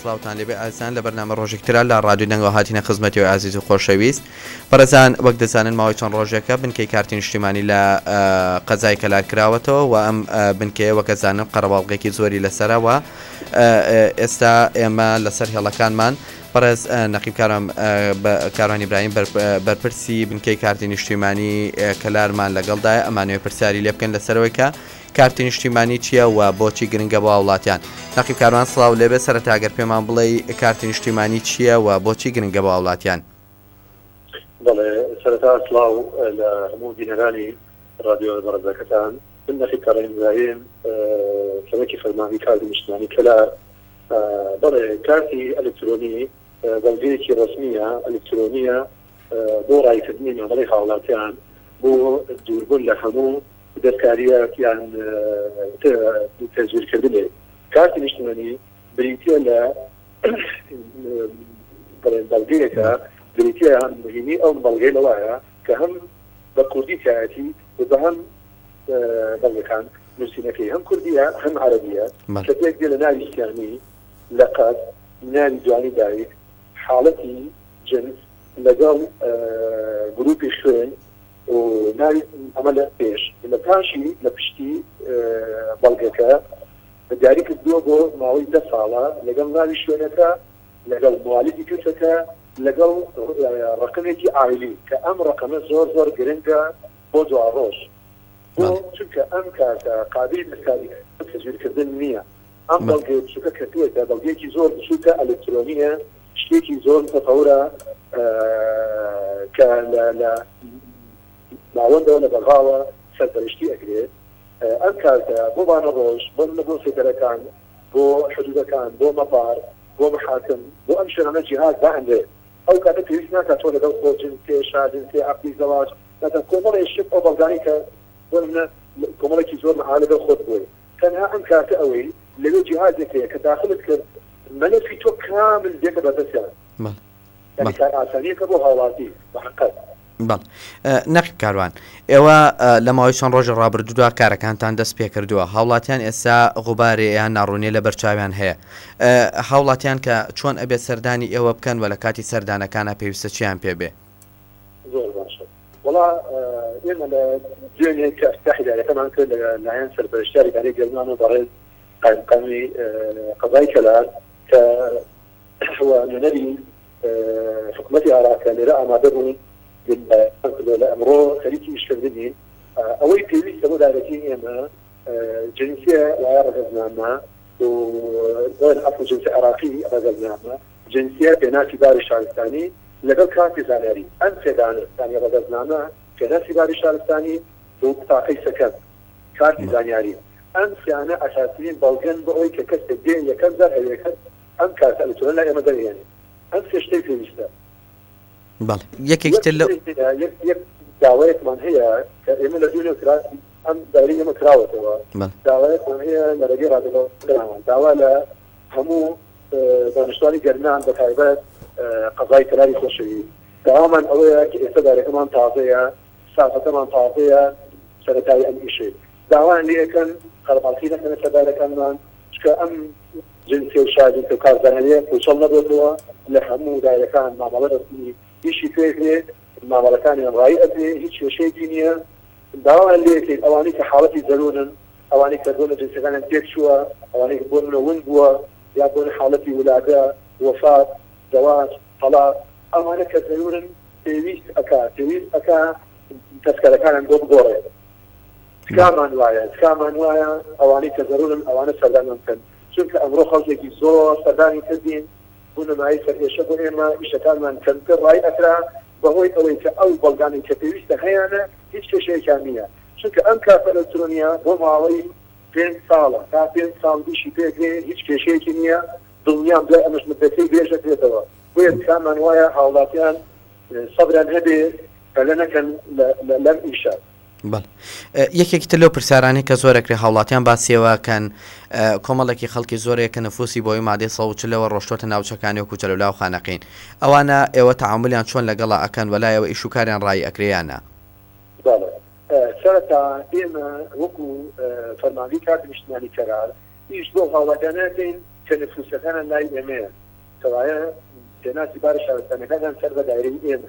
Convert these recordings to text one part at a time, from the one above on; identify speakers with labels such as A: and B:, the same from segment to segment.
A: سڵاوان لێبێ ئازان لە بەرنامە ڕۆژێک تررا لە ڕادوی دەنگەوە هاتیینە خزمەتی و ئازیز و خۆشەویست بەرەزان وەک دەزانن ماوەی چەند ڕۆژێکە بنکەی کارتی نیشتیمانی لە قەزای کەلار کراوەتەوە و ئەم بنکەیە وەکەزانم قەرەباڵغێکی زۆری لەسەرەوە ئێستا ئێمە لەسەر هێڵەکانمان بەڕێز نەقیب کارم کارانی برایم بەرپرسی بنکەی کارتی نیشتیمانی کەلارمان لەگەڵدای ئەمانوێ پرسیاری لێ بکەن لەسەرەوەی کە کارتی نیشتیمانی چییە و بۆچی گرنگە بۆ وڵاتیان نەقیب کاروان سڵاو لێبێ سەرتاگەر پێمان بڵێ کارتی نیشتیمانی چییە و بۆچی گرنگە بۆ وڵاتیان
B: بەڵێ سەرەتا سڵاو لە هەموو بینەرانی رادیۆ بەڕێزەکەتان من نەخی کەڕێنزایم سەرەکی فەرمانی کارتی نیشتمانی کەلار بەڵێ کارتی ئەلکترۆنی بەڵگەیەکی ڕسمیە ئەلکترۆنیە بۆ ڕایکردنی مامەڵی هاوڵاتیان بۆ دووربوون لە هەموو دەستکاریە یان تەزویرکردنێ کارتی نیشتمانی بریتە لە بەڵێن بەڵگەیەکە بریتە مهمی ئەو بەڵگەی لەوایە کە هەم بە کوردی تایەتی و بە هەم بەڵگەکان نووسینەکەی هەم کوردیە هەم عربیە کە پێک دێ لە ناوی سیانی لەقەت ناوی دوانی دایک حاڵەتی جنس لەگەڵ گروپی خوێن و ناوی ئەمە لە پێش لە پاشی لە پشتی بەڵگەکە دیاری کردووە بۆ ماوەی دە ساڵە لەگەڵ ناوی شوێنەکە، لەگەڵ موالیدی کچەکە، لەگەڵ ڕەقەمێکی عایلی کە ئەم ڕەقەمە زۆر زۆر گرنگە بۆ دواڕۆژ بۆ چونکە ئەم کارتە قابیلی دەستکاری تەزویر کردن نیە ئەم بەڵگەیە بچوکە کە پێتە بەڵگەیەکی زۆر بچوکە ئەلکترۆنیە شتێکی زۆر متەتەورە کە لە ناوەندەوە لە بەغاوە سەرپەرشتی ئەکرێت ئەم کارتە بۆ بانە ڕۆژ بۆ منە بۆ سێتەرەکان بۆ حدودەکان بۆ مەتار بۆ محاکم بۆ ئەم شوێنانە جیهاز دائەنرێت ئەو کاتە پێویست ناکات تۆ لەگەڵ خۆ جنسێ شاجنسێ عەقدی زەواج ناکات کۆمەڵێ شت ئەو بەڵگانەی کە بۆ منە کۆمەڵێکی زۆر مەعا لەگەڵ خۆت بووی تەنها ئەم کارتە ئەوەی لەوێ جیهازێک هەیە کە داخلت کرد مەلەفی تۆ کامل دێتە بەردەستیان یانی کار ئاسانیەکە بۆ هاوڵاتی بەحقت.
A: بەڵ. نەقیب کاروان، ئێوە لە ماوەی چەند ڕۆژی ڕابردوودا کارەکانتان دەست پێ کردووە، هاوڵاتیان ئێستا غوبارێ یان ناڕوونییە لە بەرچاویان هەیە. هاوڵاتیان کە چۆن ئەبێت سەردانی ئێوە بکەن و لە کاتی سەردانەکانا پێویستە چییان پێ بێ؟
B: زۆر باشە. وەڵا ئێمە لە دوێنێ کە ئەفتا هیدایەتەمان کرد لە لایەن سەرپەرشتیار ئیدارەی گەرمانەوە بەڕێز قائیمقامی قەزای کەلار کە نوێنەری حکومەتی عێراق کە لێرە ئامادە بوو دەریغان کردەوە لە ئەمڕۆ خەریکی ئیشکردنین ئەوەی پێویستە بۆ دارێکیی ئێمە جنسیە وایە ڕەگەزنامە و بڵێن ئەسڵ جنسی عێراقی ڕەگەزنامە جنسیە پێناسی باری شارستانی لەگەڵ کارتی زانیاری ئەم پێدانە یانی ڕەگەزنامە پێناسی باری شارستانی و بتاقەی سەکەن کارتی زانیاری ئەم سیانە ئەساسیین بەڵگەن بۆ ئەوەی کە کەسێک دێ یەکەم جار هەوێکەت ئەم کارتە ئەلیکترۆنیە لای ئێمە دەرهێنێ ئەم سێ شتەی پێویستە.
A: بەڵێ یەکێکی تر لە
B: داوایەکمان هەیە کە ئێمە لە دوێنێ کرا ئەم دایرەی ئێمە کراوەتەوە داوایەکمان هەیە لە رێگەی رادەبەڵەوە داوا لە هەموو دانیشتوانی گەرمیان بە تایبەت قەزای کەلاری خۆشەوی داوامان ئەوەیە کە ئێستا دایرەکەمان تازەیە ساعەتەمان تازەیە سەرەتای ئەم ئیشەی داوایان لێ یەکەن قەرەباڵخی نەکەنە سەر دایرەکانمان چکە ئەم جنسیە و شاریکە و کارزانەویە پوچەڵ نەبۆتەوە لە هەموو دایرەکان مامەڵە رەسمی ئیشی پێ ئەکرێ مامەڵەکانیان رایی ئەدرێ هیچ کێشەیەکی نیە داوایان لێ ئەکەین ئەوانەی کە حاڵەتی زەرونن ئەوانەی کە بۆنە جنسیەکانیان تێک چووە ئەوانەی کە بۆنە ون بووە یا بۆنە حاڵەتی ولادە وەفات زەواج تەڵاق ئەوانە کە زەرورن پێویست ئەکا پێویست ئەکا تەسکەرەکانیان بۆ بگۆڕێ. تکامان وایە تکامان وایە ئەوانەی کە زەرورن ئەوانە سەردانمان بکەن چونکە ئەمڕۆ خەڵکێکی زۆر سەردانی کردین بونەمایی سەرئێشە بۆ ئێمە ئیشەکانمان کەمتر ڕای ئەکرا بەهۆی ئەوەی کە ئەو بەڵگانەی کە پێویستە هەیانە هیچ کێشەیەکیان نیە چونکە ئەم کارتە ئەلکترۆنیە بۆ ماوەی پێنج ساڵە تا پێنج ساڵ ئیشی پێکرێ هیچ کێشەیەکی نیە دڵنیام دوای ئەمەش مدەتەی درێژ ئەکرێتەوە بۆیە تکامان وایە هاوڵاتیان سەبریان هەبێ پەلە نەکەن لەم ئیشە.
A: بەڵێ یەکێکی تر لەو پرسیارانەی کە زۆر دەکرێت هاوڵاتیان باسیەوە کەن کۆمەڵێکی خەڵکی زۆرەیە کە نفوسی بۆی مادەی سەوچ لەوە ڕۆشتۆتە ناوچەکانی و کوچەلو لاو خانەقین ئەوانە ئێوە تەعاملیان چۆن لەگەڵا ئەکەن وەلایەوە ئیشوکاریان ڕایی ئەکریانە
B: سەرەتا ئێمە وەکو فەرمانگەی کارتی نیشتمانی کەرار ئیش بۆ هاوڵاتیانە کەین کە نفوسەکانیان لای ئێمەیە کەوایە پێناسی بارە شارستانیەکانیان سەر بە دایرەی ئێمە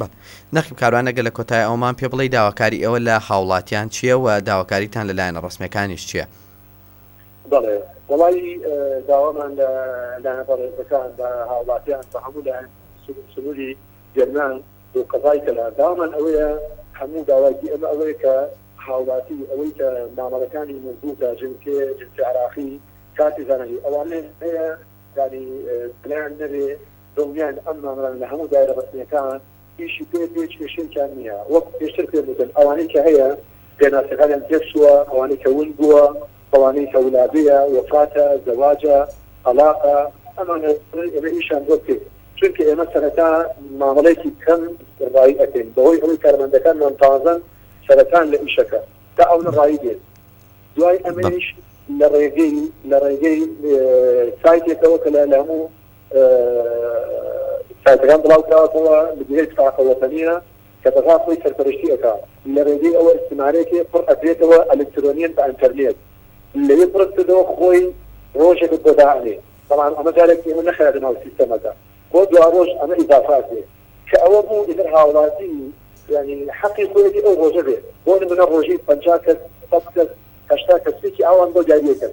A: بەڵێ نەخیم کاروان ئەگەر لە کۆتای ئەوەمان پێ بڵێی داواکاری ئێوە لە هاوڵاتیان چیە وە داواکاریتان لە لایەنە ڕەسمیەکانیش
B: چیە؟ بەڵێ وەڵایی داوامان لە لایەنە بەڕێزەکان لە هاوڵاتیان بە هەموو لایەن سنوری گەرمیان و قەزای کەلار داوامان ئەوەیە هەموو داوایکی ئێمە ئەوەیە کە هاوڵاتی ئەوەی کە مامەڵەکانی مەزبوتە جنسێ جنسێ عراقی کارتی زانەری ئەوانەیە یانی پلەیان نەبێ دڵنیاین ئەم مامرانە لە هەموو دایرە ڕەسمییەکان ئیشی پێ بێت هیچ کێشەیەکیان نییە، وەک پێشتر پێم وتن ئەوانەی کە هەیە پێناسەکانیان تێکچووە، ئەوانەی کە ون بووە، ئەوانەی کە ولادەیە، وەفاتە، زەواجە، تەڵاقە، ئەمانە ئێمە ئیشیان بۆ بکەین، چونکە ئێمە سەرەتا مامەڵەیەکی کەم ڕایی ئەکەین، بەهۆی ئەوەی کارمەندەکانمان تازەن سەرەتان لە ئیشەکە تا ئەونە ڕایی دێت، دوای ئەمەیش لە ڕێگەی لە ڕێگەی سایتێکەوە کە لە هەموو سایتەکان بڵاوکراوەتەوە بگوێرەی پتاقە وەتەنیە کە بەغا خۆی سەرپەرشتی ئەکا لە رێگەی ئەوە ئیستمارەیەکێ پڕ ئەکرێتەوە ئەلکترۆنیەن بە ئەنتەرنێت لەوێ پڕت کردەوە خۆی رۆژێکت بۆ دائەنێ بەڵام ئەمە جارێک ئێمە نەخرایە ناو سیستەمەکە بۆ دواڕۆژ ئەمە ئیزافە ئەکرێ کە ئەوە بوو ئیتر هاوڵاتی یانی حەقی خۆیەتی ئەو رۆژە بێ بۆ نمونە رۆژی پەنجا کەس سەد کەس هەشتا کەس پێکی ئاوان بۆ دیاری ئەکەن.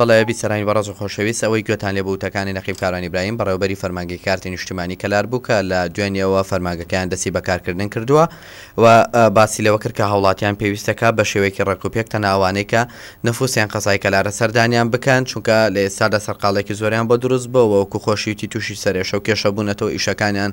A: بەڵێ بیسەرانی بەڕێز و خۆشەویست، ئەوەی گوێتان لێبوو وتەکانی نەقیب کاروان ئیبراهیم بەڕێوەبەری فەرمانگەی کارتی نیشتیمانی کەلار بوو کە لە دوێنێوە فەرمانگەکەیان دەستی بە کارکردن کردووە و باسی لەوە کرد کە هاوڵاتیان پێویستە کە بە شێوەیەکی ڕێک و پێک تەنها ئەوانەی کە نفوسیان قەزای کەلارە سەردانیان بکەن چونکە لە ئێستادا سەرقاڵێکی زۆریان بۆ دروست بووە و وەکو خۆشی وتی تووشی سەرئێشە و کێشە بوونەتەوە ئیشەکانیان